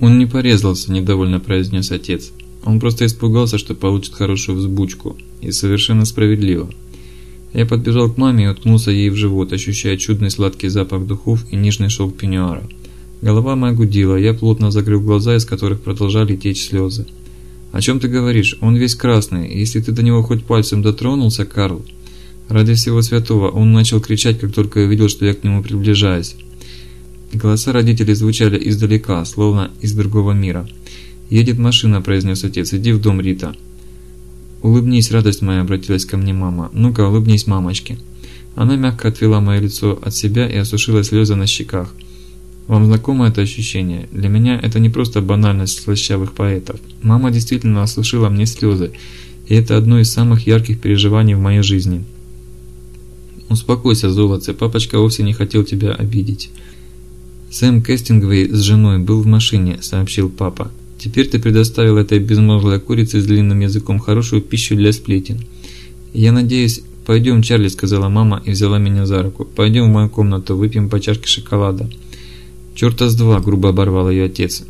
Он не порезался, недовольно произнес отец. Он просто испугался, что получит хорошую взбучку. И совершенно справедливо. Я подбежал к маме и уткнулся ей в живот, ощущая чудный сладкий запах духов и нежный шелк пеньюара. Голова моя гудела, я плотно закрыл глаза, из которых продолжали течь слезы. «О чем ты говоришь? Он весь красный. Если ты до него хоть пальцем дотронулся, Карл...» Ради всего святого, он начал кричать, как только увидел, что я к нему приближаюсь. Голоса родителей звучали издалека, словно из другого мира. «Едет машина», – произнес отец, – «иди в дом, Рита». «Улыбнись, радость моя», – обратилась ко мне мама. «Ну-ка, улыбнись мамочке». Она мягко отвела мое лицо от себя и осушила слезы на щеках. Вам знакомо это ощущение? Для меня это не просто банальность слащавых поэтов. Мама действительно осушила мне слезы, и это одно из самых ярких переживаний в моей жизни. «Успокойся, золотце, папочка вовсе не хотел тебя обидеть». «Сэм Кестингвей с женой был в машине», – сообщил папа. «Теперь ты предоставил этой безмозглой курице с длинным языком хорошую пищу для сплетен. Я надеюсь, пойдем, Чарли», – сказала мама и взяла меня за руку. «Пойдем в мою комнату, выпьем по чашке шоколада». «Черта с два», – грубо оборвал ее отец.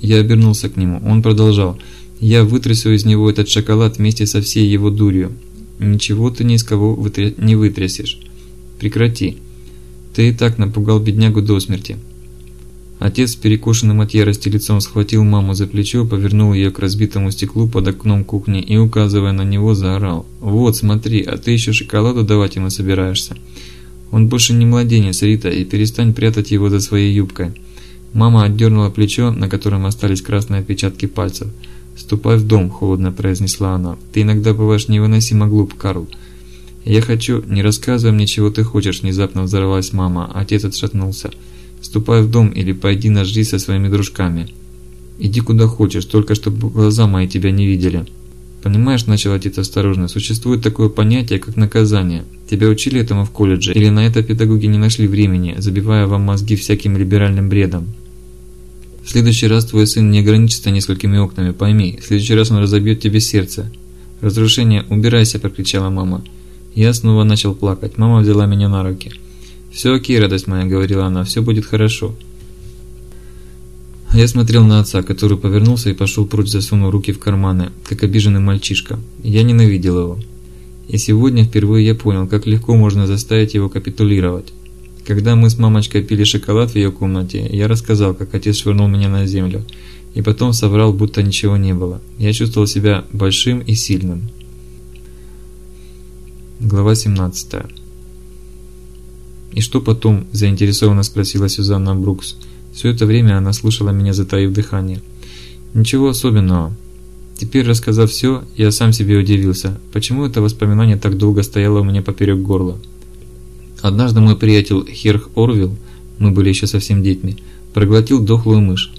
Я обернулся к нему. Он продолжал. «Я вытрясу из него этот шоколад вместе со всей его дурью. Ничего ты ни из кого вытря... не вытрясешь. Прекрати. Ты и так напугал беднягу до смерти». Отец перекошенным от ярости лицом схватил маму за плечо, повернул ее к разбитому стеклу под окном кухни и, указывая на него, заорал. «Вот, смотри, а ты еще шоколаду давать ему собираешься?» Он больше не младенец, Рита, и перестань прятать его за своей юбкой. Мама отдернула плечо, на котором остались красные отпечатки пальцев. «Ступай в дом», – холодно произнесла она. «Ты иногда бываешь невыносимо глуп, Карл». «Я хочу...» «Не рассказывай мне, чего ты хочешь», – внезапно взорвалась мама. Отец отшатнулся. «Ступай в дом или пойди нажрись со своими дружками». «Иди куда хочешь, только чтобы глаза мои тебя не видели». «Понимаешь», – начал отец осторожно, – «существует такое понятие, как наказание. Тебя учили этому в колледже, или на это педагоги не нашли времени, забивая вам мозги всяким либеральным бредом?» В следующий раз твой сын не ограничится несколькими окнами, пойми. В следующий раз он разобьет тебе сердце. Разрушение, убирайся, прокричала мама. Я снова начал плакать. Мама взяла меня на руки. «Все окей, радость моя», — говорила она, — «все будет хорошо». Я смотрел на отца, который повернулся и пошел прочь, засунув руки в карманы, как обиженный мальчишка. Я ненавидел его. И сегодня впервые я понял, как легко можно заставить его капитулировать. Когда мы с мамочкой пили шоколад в ее комнате, я рассказал, как отец швырнул меня на землю, и потом соврал, будто ничего не было. Я чувствовал себя большим и сильным. Глава 17 «И что потом?» – заинтересованно спросила Сюзанна Брукс. Все это время она слушала меня, затаив дыхание. Ничего особенного. Теперь, рассказав все, я сам себе удивился, почему это воспоминание так долго стояло у меня поперек горла. Однажды мой приятель Херх Орвилл, мы были еще совсем детьми, проглотил дохлую мышь.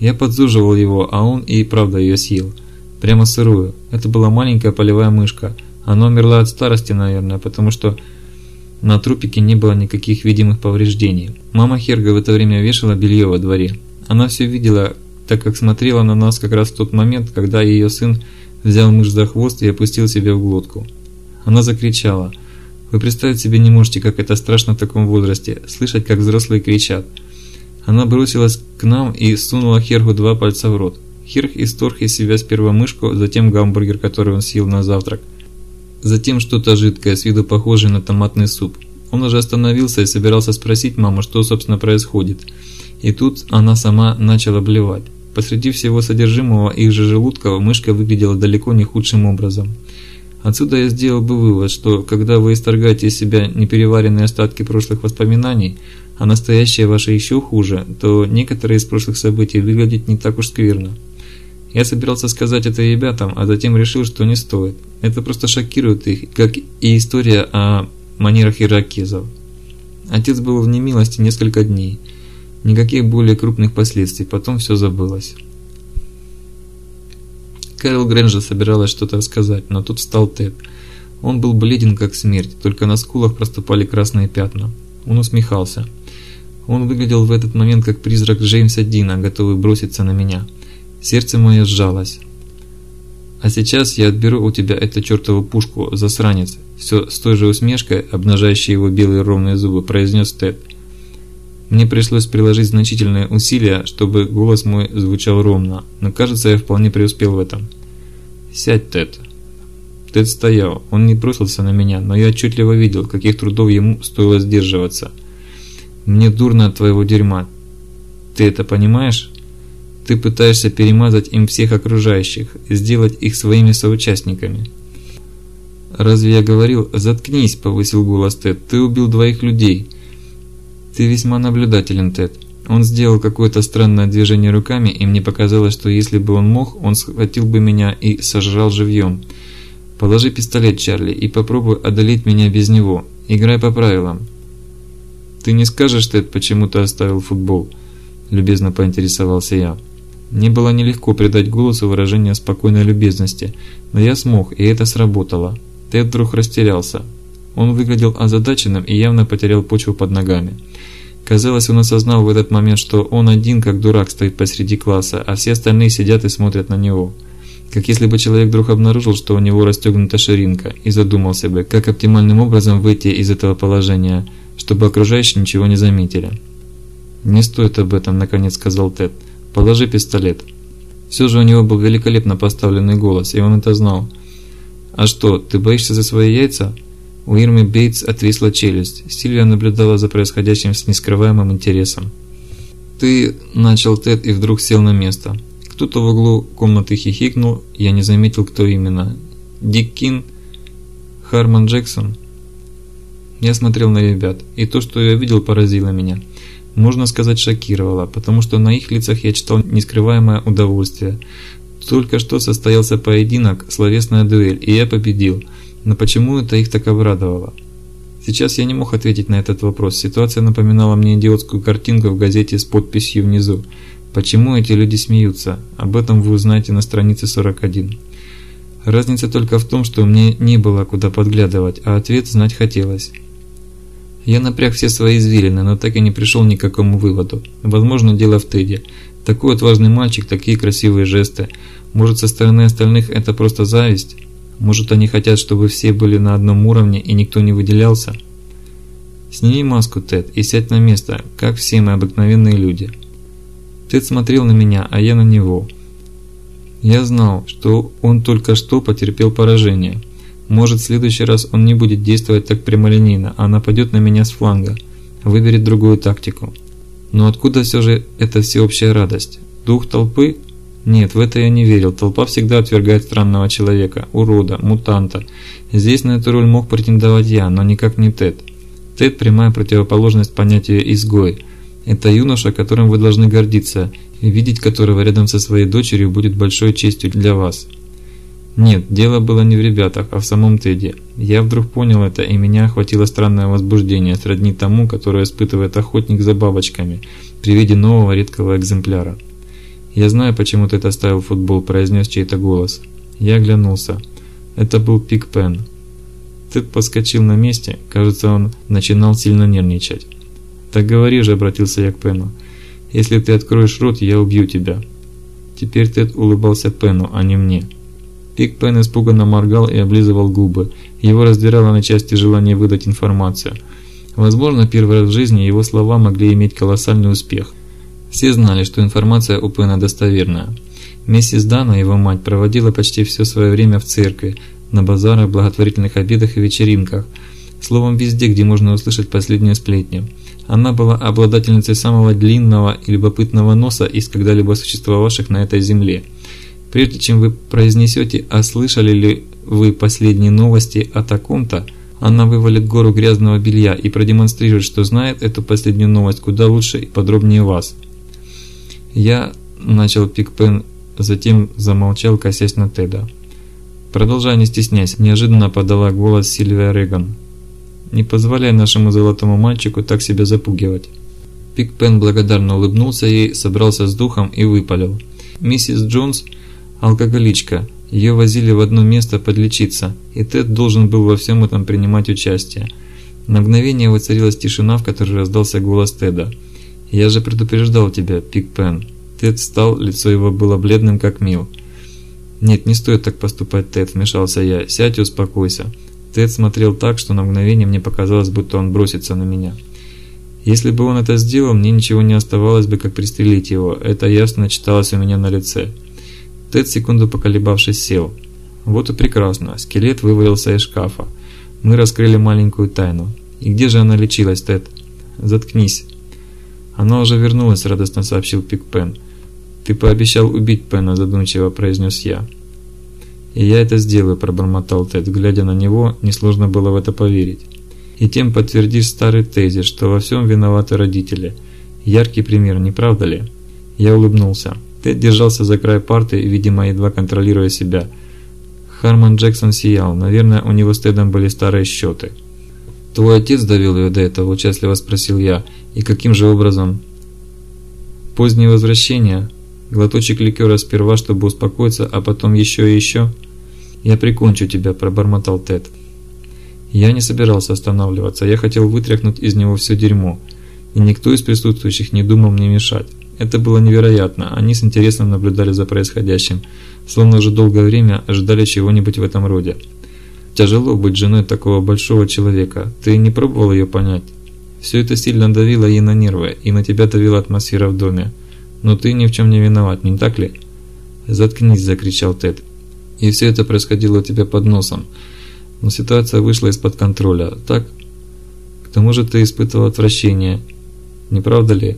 Я подзуживал его, а он и правда ее съел. Прямо сырую. Это была маленькая полевая мышка. Она умерла от старости, наверное, потому что на трупике не было никаких видимых повреждений. Мама Херга в это время вешала белье во дворе. Она все видела, так как смотрела на нас как раз в тот момент, когда ее сын взял мышь за хвост и опустил себе в глотку. Она закричала. Вы представить себе не можете, как это страшно в таком возрасте, слышать, как взрослые кричат. Она бросилась к нам и сунула Хергу два пальца в рот. Херг исторг из себя сперва мышку, затем гамбургер, который он съел на завтрак. Затем что-то жидкое, с виду похожее на томатный суп. Он уже остановился и собирался спросить маму, что собственно происходит. И тут она сама начала блевать. Посреди всего содержимого их же желудка мышка выглядела далеко не худшим образом. Отсюда я сделал бы вывод, что когда вы исторгаете из себя непереваренные остатки прошлых воспоминаний, а настоящее ваше еще хуже, то некоторые из прошлых событий выглядят не так уж скверно. Я собирался сказать это ребятам, а затем решил, что не стоит. Это просто шокирует их, как и история о манерах иракезов. Отец был в немилости несколько дней. Никаких более крупных последствий, потом все забылось. Кэрол Грэнджа собиралась что-то рассказать, но тут встал Тед. Он был бледен как смерть, только на скулах проступали красные пятна. Он усмехался. Он выглядел в этот момент как призрак Джеймса Дина, готовый броситься на меня. Сердце мое сжалось. «А сейчас я отберу у тебя эту чертову пушку, засранец!» Все с той же усмешкой, обнажающей его белые ровные зубы, произнес Тед. Мне пришлось приложить значительные усилия, чтобы голос мой звучал ровно, но кажется, я вполне преуспел в этом. «Сядь, Тед». Тед стоял, он не бросился на меня, но я отчетливо видел, каких трудов ему стоило сдерживаться. «Мне дурно от твоего дерьма. Ты это понимаешь? Ты пытаешься перемазать им всех окружающих, сделать их своими соучастниками». «Разве я говорил? Заткнись!» – повысил голос Тед. «Ты убил двоих людей». «Ты весьма наблюдателен, Тед». Он сделал какое-то странное движение руками, и мне показалось, что если бы он мог, он схватил бы меня и сожрал живьем. «Положи пистолет, Чарли, и попробуй одолеть меня без него. Играй по правилам». «Ты не скажешь, Тед, почему ты оставил футбол?» – любезно поинтересовался я. Мне было нелегко придать голосу выражение спокойной любезности, но я смог, и это сработало. Тед вдруг растерялся. Он выглядел озадаченным и явно потерял почву под ногами. Казалось, он осознал в этот момент, что он один, как дурак, стоит посреди класса, а все остальные сидят и смотрят на него. Как если бы человек вдруг обнаружил, что у него расстегнута ширинка, и задумался бы, как оптимальным образом выйти из этого положения, чтобы окружающие ничего не заметили. «Не стоит об этом», – наконец сказал Тед. «Положи пистолет». Все же у него был великолепно поставленный голос, и он это знал. «А что, ты боишься за свои яйца?» У Ирмы Бейтс отвисла челюсть. Сильвия наблюдала за происходящим с нескрываемым интересом. «Ты...» – начал Тед и вдруг сел на место. Кто-то в углу комнаты хихикнул, я не заметил, кто именно. Дик Кин? Харман Джексон? Я смотрел на ребят, и то, что я видел, поразило меня. Можно сказать, шокировало, потому что на их лицах я читал нескрываемое удовольствие. Только что состоялся поединок, словесная дуэль, и я победил – но почему это их так обрадовало? Сейчас я не мог ответить на этот вопрос. Ситуация напоминала мне идиотскую картинку в газете с подписью внизу. Почему эти люди смеются? Об этом вы узнаете на странице 41. Разница только в том, что мне не было куда подглядывать, а ответ знать хотелось. Я напряг все свои извилины, но так и не пришел ни к какому выводу. Возможно, дело в Теде. Такой отважный мальчик, такие красивые жесты. Может, со стороны остальных это просто зависть? Может, они хотят, чтобы все были на одном уровне и никто не выделялся? Сними маску, Тед, и сядь на место, как все мы обыкновенные люди. Тед смотрел на меня, а я на него. Я знал, что он только что потерпел поражение. Может, в следующий раз он не будет действовать так прямолинейно, а нападет на меня с фланга, выберет другую тактику. Но откуда все же эта всеобщая радость? Дух толпы – нет, в это я не верил. Толпа всегда отвергает странного человека, урода, мутанта. Здесь на эту роль мог претендовать я, но никак не Тед. Тед – прямая противоположность понятию «изгой». Это юноша, которым вы должны гордиться, и видеть которого рядом со своей дочерью будет большой честью для вас. Нет, дело было не в ребятах, а в самом Теде. Я вдруг понял это, и меня охватило странное возбуждение, сродни тому, которое испытывает охотник за бабочками при виде нового редкого экземпляра. «Я знаю, почему ты оставил футбол», – произнес чей-то голос. Я оглянулся. Это был Пик Пен. Тед подскочил на месте, кажется, он начинал сильно нервничать. «Так говори же», – обратился я к Пену. «Если ты откроешь рот, я убью тебя». Теперь Тед улыбался Пену, а не мне. Пик Пен испуганно моргал и облизывал губы. Его раздирало на части желание выдать информацию. Возможно, первый раз в жизни его слова могли иметь колоссальный успех – все знали, что информация у Пена достоверная. Миссис Дана, его мать, проводила почти все свое время в церкви, на базарах, благотворительных обедах и вечеринках. Словом, везде, где можно услышать последнюю сплетню. Она была обладательницей самого длинного и любопытного носа из когда-либо существовавших на этой земле. Прежде чем вы произнесете «А слышали ли вы последние новости о таком-то?», она вывалит гору грязного белья и продемонстрирует, что знает эту последнюю новость куда лучше и подробнее вас. Я начал Пикпен, затем замолчал, косясь на Теда. «Продолжай, не стесняйся», – неожиданно подала голос Сильвия Реган. «Не позволяй нашему золотому мальчику так себя запугивать». Пикпен благодарно улыбнулся ей, собрался с духом и выпалил. «Миссис Джонс – алкоголичка. Ее возили в одно место подлечиться, и Тед должен был во всем этом принимать участие». На мгновение воцарилась тишина, в которой раздался голос Теда – «Я же предупреждал тебя, Пик Пен». Тед встал, лицо его было бледным, как мил. «Нет, не стоит так поступать, Тед», – вмешался я. «Сядь и успокойся». Тед смотрел так, что на мгновение мне показалось, будто он бросится на меня. Если бы он это сделал, мне ничего не оставалось бы, как пристрелить его. Это ясно читалось у меня на лице. Тед, секунду поколебавшись, сел. Вот и прекрасно. Скелет вывалился из шкафа. Мы раскрыли маленькую тайну. И где же она лечилась, Тед? Заткнись. Она уже вернулась, радостно сообщил Пик Пен. Ты пообещал убить Пена, задумчиво произнес я. И я это сделаю, пробормотал Тед. Глядя на него, несложно было в это поверить. И тем подтвердишь старый тезис, что во всем виноваты родители. Яркий пример, не правда ли? Я улыбнулся. Тед держался за край парты, видимо, едва контролируя себя – Харман Джексон сиял. Наверное, у него с Тедом были старые счеты. «Твой отец довел ее до этого?» – участливо спросил я. «И каким же образом?» «Позднее возвращение. Глоточек ликера сперва, чтобы успокоиться, а потом еще и еще?» «Я прикончу тебя», – пробормотал Тед. Я не собирался останавливаться. Я хотел вытряхнуть из него все дерьмо. И никто из присутствующих не думал мне мешать. Это было невероятно. Они с интересом наблюдали за происходящим словно уже долгое время ожидали чего-нибудь в этом роде. Тяжело быть женой такого большого человека, ты не пробовал ее понять? Все это сильно давило ей на нервы, и на тебя давила атмосфера в доме. Но ты ни в чем не виноват, не так ли? «Заткнись!» – закричал Тед. «И все это происходило у тебя под носом. Но ситуация вышла из-под контроля, так? К тому же ты испытывал отвращение, не правда ли?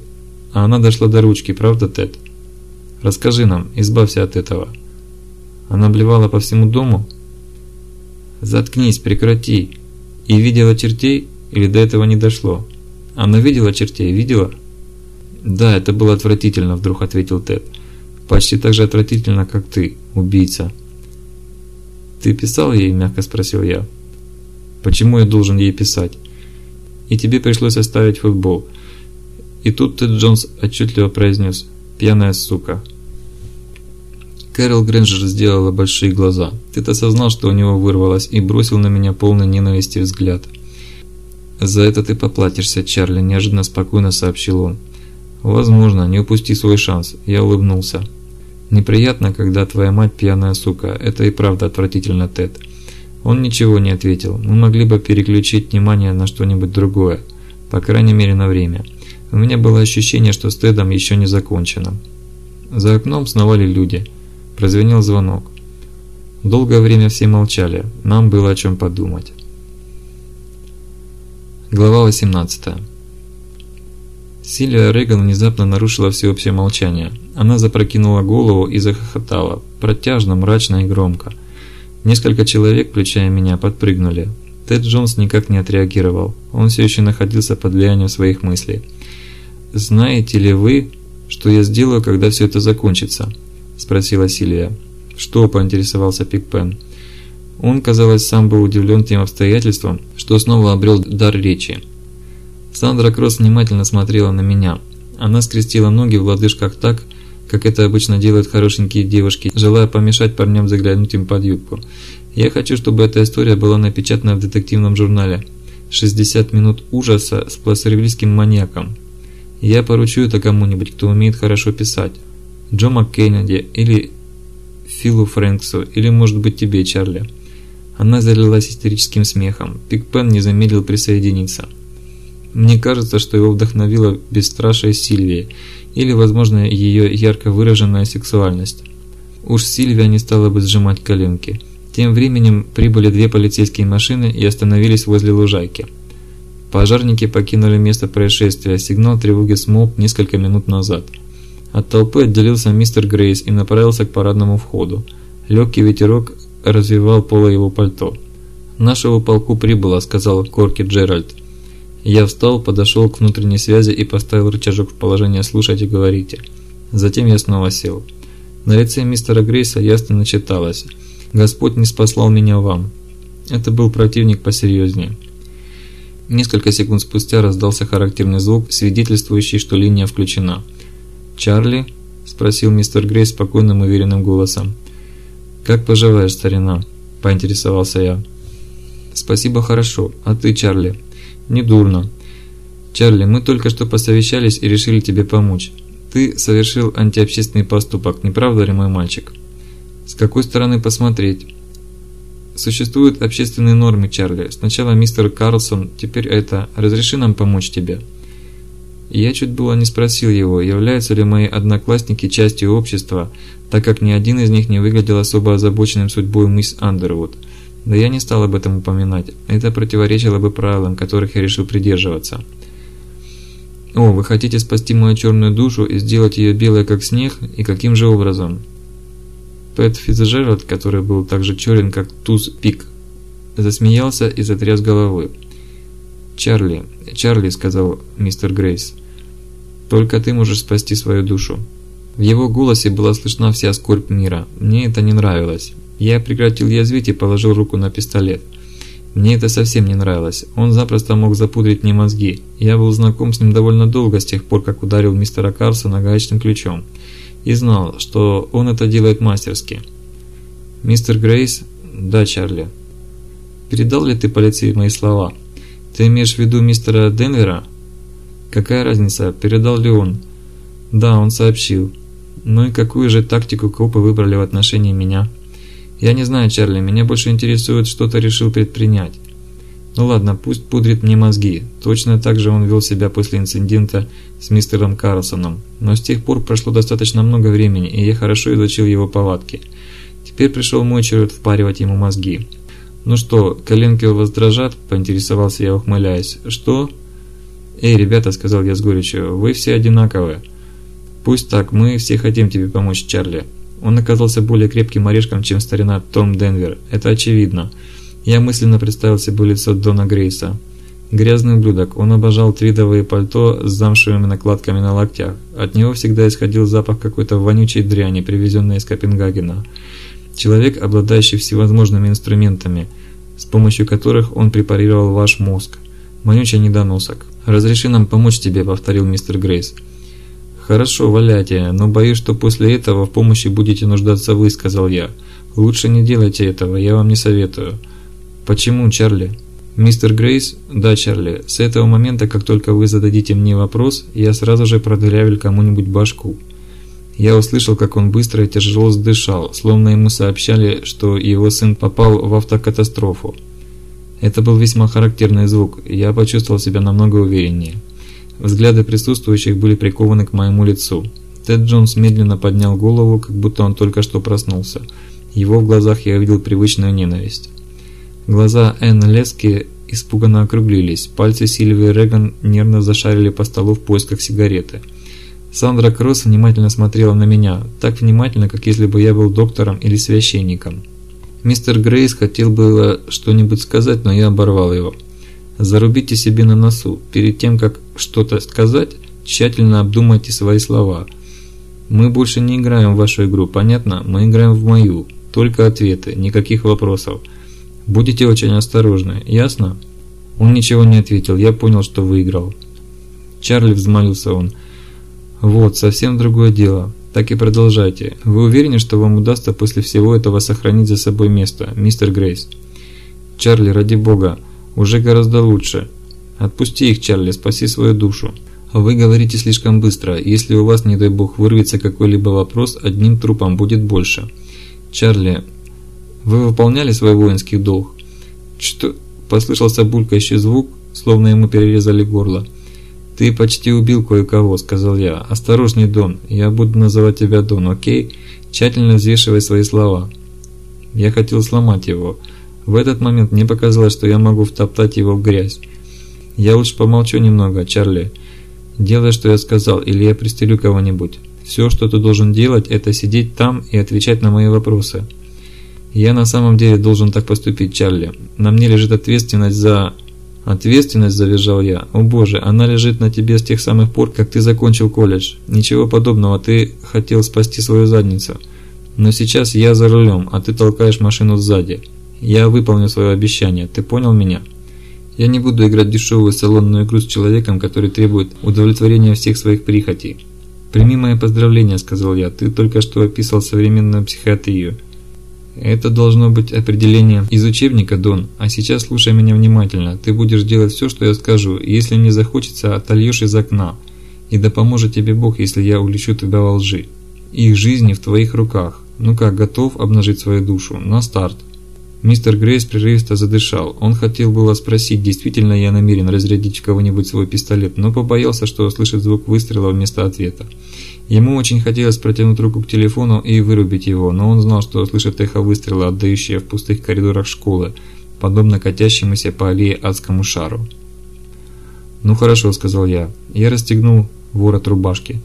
А она дошла до ручки, правда, Тед? Расскажи нам, избавься от этого». Она блевала по всему дому? Заткнись, прекрати. И видела чертей или до этого не дошло? Она видела чертей, видела? Да, это было отвратительно, вдруг ответил Тед. Почти так же отвратительно, как ты, убийца. Ты писал ей, мягко спросил я. Почему я должен ей писать? И тебе пришлось оставить футбол. И тут Тед Джонс отчетливо произнес «Пьяная сука». Кэрол Грэнджер сделала большие глаза. Тед осознал, что у него вырвалось, и бросил на меня полный ненависти взгляд. «За это ты поплатишься, Чарли», – неожиданно спокойно сообщил он. «Возможно, не упусти свой шанс», – я улыбнулся. «Неприятно, когда твоя мать пьяная сука. Это и правда отвратительно, Тед». Он ничего не ответил. Мы могли бы переключить внимание на что-нибудь другое. По крайней мере, на время. У меня было ощущение, что с Тедом еще не закончено. За окном сновали люди – Прозвенел звонок. Долгое время все молчали, нам было о чем подумать. Глава 18 Сильвия Реган внезапно нарушила всеобщее молчание. Она запрокинула голову и захохотала, протяжно, мрачно и громко. Несколько человек, включая меня, подпрыгнули. Тед Джонс никак не отреагировал. Он все еще находился под влиянием своих мыслей. «Знаете ли вы, что я сделаю, когда все это закончится?» – спросила Сильвия. «Что?» – поинтересовался Пикпен. Он, казалось, сам был удивлен тем обстоятельством, что снова обрел дар речи. Сандра Кросс внимательно смотрела на меня. Она скрестила ноги в лодыжках так, как это обычно делают хорошенькие девушки, желая помешать парням заглянуть им под юбку. Я хочу, чтобы эта история была напечатана в детективном журнале. 60 минут ужаса с пласервильским маньяком. Я поручу это кому-нибудь, кто умеет хорошо писать. Джо МакКеннеди или Филу Фрэнксу, или, может быть, тебе, Чарли». Она залилась истерическим смехом. Пикпен не замедлил присоединиться. Мне кажется, что его вдохновила бесстрашие Сильвии, или, возможно, ее ярко выраженная сексуальность. Уж Сильвия не стала бы сжимать коленки. Тем временем прибыли две полицейские машины и остановились возле лужайки. Пожарники покинули место происшествия, сигнал тревоги смолк несколько минут назад. От толпы отделился мистер Грейс и направился к парадному входу. Легкий ветерок развивал поло его пальто. «Нашего полку прибыло», – сказал Корки Джеральд. Я встал, подошел к внутренней связи и поставил рычажок в положение «слушайте, говорите». Затем я снова сел. На лице мистера Грейса ясно начиталось «Господь не спаслал меня вам». Это был противник посерьезнее. Несколько секунд спустя раздался характерный звук, свидетельствующий, что линия включена. «Чарли?» – спросил мистер Грей спокойным уверенным голосом. «Как поживаешь, старина?» – поинтересовался я. «Спасибо, хорошо. А ты, Чарли?» «Недурно. Чарли, мы только что посовещались и решили тебе помочь. Ты совершил антиобщественный поступок, не правда ли, мой мальчик?» «С какой стороны посмотреть?» «Существуют общественные нормы, Чарли. Сначала мистер Карлсон, теперь это. Разреши нам помочь тебе». Я чуть было не спросил его, являются ли мои одноклассники частью общества, так как ни один из них не выглядел особо озабоченным судьбой мисс Андервуд. Да я не стал об этом упоминать, это противоречило бы правилам, которых я решил придерживаться. «О, вы хотите спасти мою черную душу и сделать ее белой, как снег, и каким же образом?» Пэт Фицджеральд, который был так же черен, как туз пик, засмеялся и затряс головой. «Чарли, Чарли», — сказал мистер Грейс, — «только ты можешь спасти свою душу». В его голосе была слышна вся скорбь мира. Мне это не нравилось. Я прекратил язвить и положил руку на пистолет. Мне это совсем не нравилось. Он запросто мог запудрить мне мозги. Я был знаком с ним довольно долго, с тех пор, как ударил мистера Карсона гаечным ключом. И знал, что он это делает мастерски. «Мистер Грейс?» «Да, Чарли». «Передал ли ты полиции мои слова?» «Ты имеешь в виду мистера Денвера?» «Какая разница, передал ли он?» «Да, он сообщил». «Ну и какую же тактику копы выбрали в отношении меня?» «Я не знаю, Чарли, меня больше интересует, что ты решил предпринять». «Ну ладно, пусть пудрит мне мозги. Точно так же он вел себя после инцидента с мистером Карлсоном. Но с тех пор прошло достаточно много времени, и я хорошо изучил его повадки. Теперь пришел мой черед впаривать ему мозги». «Ну что, коленки у вас дрожат?» – поинтересовался я, ухмыляясь. «Что?» «Эй, ребята», – сказал я с горечью, – «вы все одинаковые». «Пусть так, мы все хотим тебе помочь, Чарли». Он оказался более крепким орешком, чем старина Том Денвер, это очевидно. Я мысленно представил себе лицо Дона Грейса. Грязный ублюдок, он обожал твидовые пальто с замшевыми накладками на локтях. От него всегда исходил запах какой-то вонючей дряни, привезенной из Копенгагена. Человек, обладающий всевозможными инструментами, с помощью которых он препарировал ваш мозг. Вонючий недоносок. «Разреши нам помочь тебе», — повторил мистер Грейс. «Хорошо, валяйте, но боюсь, что после этого в помощи будете нуждаться вы», — сказал я. «Лучше не делайте этого, я вам не советую». «Почему, Чарли?» «Мистер Грейс?» «Да, Чарли. С этого момента, как только вы зададите мне вопрос, я сразу же продырявлю кому-нибудь башку». Я услышал, как он быстро и тяжело дышал, словно ему сообщали, что его сын попал в автокатастрофу. Это был весьма характерный звук, и я почувствовал себя намного увереннее. Взгляды присутствующих были прикованы к моему лицу. Тед Джонс медленно поднял голову, как будто он только что проснулся. Его в глазах я увидел привычную ненависть. Глаза Энн Лески испуганно округлились, пальцы Сильвии Реган нервно зашарили по столу в поисках сигареты. Сандра Кросс внимательно смотрела на меня, так внимательно, как если бы я был доктором или священником. Мистер Грейс хотел было что-нибудь сказать, но я оборвал его. Зарубите себе на носу. Перед тем, как что-то сказать, тщательно обдумайте свои слова. Мы больше не играем в вашу игру, понятно? Мы играем в мою. Только ответы, никаких вопросов. Будете очень осторожны, ясно? Он ничего не ответил, я понял, что выиграл. Чарли взмолился он. Вот, совсем другое дело. Так и продолжайте. Вы уверены, что вам удастся после всего этого сохранить за собой место, мистер Грейс? Чарли, ради бога, уже гораздо лучше. Отпусти их, Чарли, спаси свою душу. Вы говорите слишком быстро. Если у вас, не дай бог, вырвется какой-либо вопрос, одним трупом будет больше. Чарли, вы выполняли свой воинский долг? Что? Послышался булькающий звук, словно ему перерезали горло. «Ты почти убил кое-кого», — сказал я. «Осторожней, Дон. Я буду называть тебя Дон, окей? Тщательно взвешивай свои слова». Я хотел сломать его. В этот момент мне показалось, что я могу втоптать его в грязь. Я лучше помолчу немного, Чарли. Делай, что я сказал, или я пристрелю кого-нибудь. Все, что ты должен делать, это сидеть там и отвечать на мои вопросы. Я на самом деле должен так поступить, Чарли. На мне лежит ответственность за... Ответственность, завизжал я. О боже, она лежит на тебе с тех самых пор, как ты закончил колледж. Ничего подобного, ты хотел спасти свою задницу. Но сейчас я за рулем, а ты толкаешь машину сзади. Я выполню свое обещание, ты понял меня? Я не буду играть дешевую салонную игру с человеком, который требует удовлетворения всех своих прихотей. «Прими мои поздравления», – сказал я, – «ты только что описал современную психиатрию». Это должно быть определение из учебника, Дон. А сейчас слушай меня внимательно. Ты будешь делать все, что я скажу. Если не захочется, отольешь из окна. И да поможет тебе Бог, если я улечу тебя во лжи. Их жизни в твоих руках. Ну как, готов обнажить свою душу? На старт. Мистер Грейс прерывисто задышал. Он хотел было спросить, действительно я намерен разрядить кого-нибудь свой пистолет, но побоялся, что услышит звук выстрела вместо ответа. Ему очень хотелось протянуть руку к телефону и вырубить его, но он знал, что услышит эхо выстрела, отдающее в пустых коридорах школы, подобно катящемуся по аллее адскому шару. «Ну хорошо», — сказал я. Я расстегнул ворот рубашки.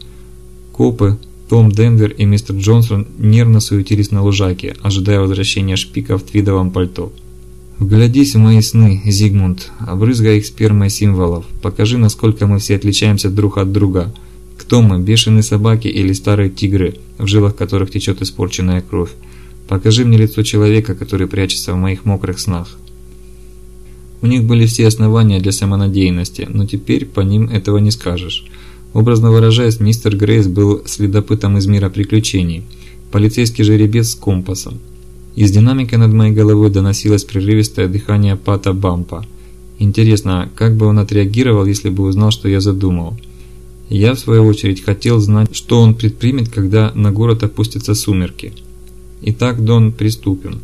Копы, том Денвер и мистер Джонсон нервно суетились на лужайке, ожидая возвращения шпика в твидовом пальто. «Вглядись в мои сны, Зигмунд, обрызгай их спермой символов. Покажи, насколько мы все отличаемся друг от друга. Кто мы, бешеные собаки или старые тигры, в жилах которых течет испорченная кровь? Покажи мне лицо человека, который прячется в моих мокрых снах». У них были все основания для самонадеянности, но теперь по ним этого не скажешь. Образно выражаясь, мистер Грейс был следопытом из мира приключений, полицейский жеребец с компасом. Из динамика над моей головой доносилось прерывистое дыхание Пата Бампа. Интересно, как бы он отреагировал, если бы узнал, что я задумал? Я, в свою очередь, хотел знать, что он предпримет, когда на город опустятся сумерки. Итак, Дон, приступим.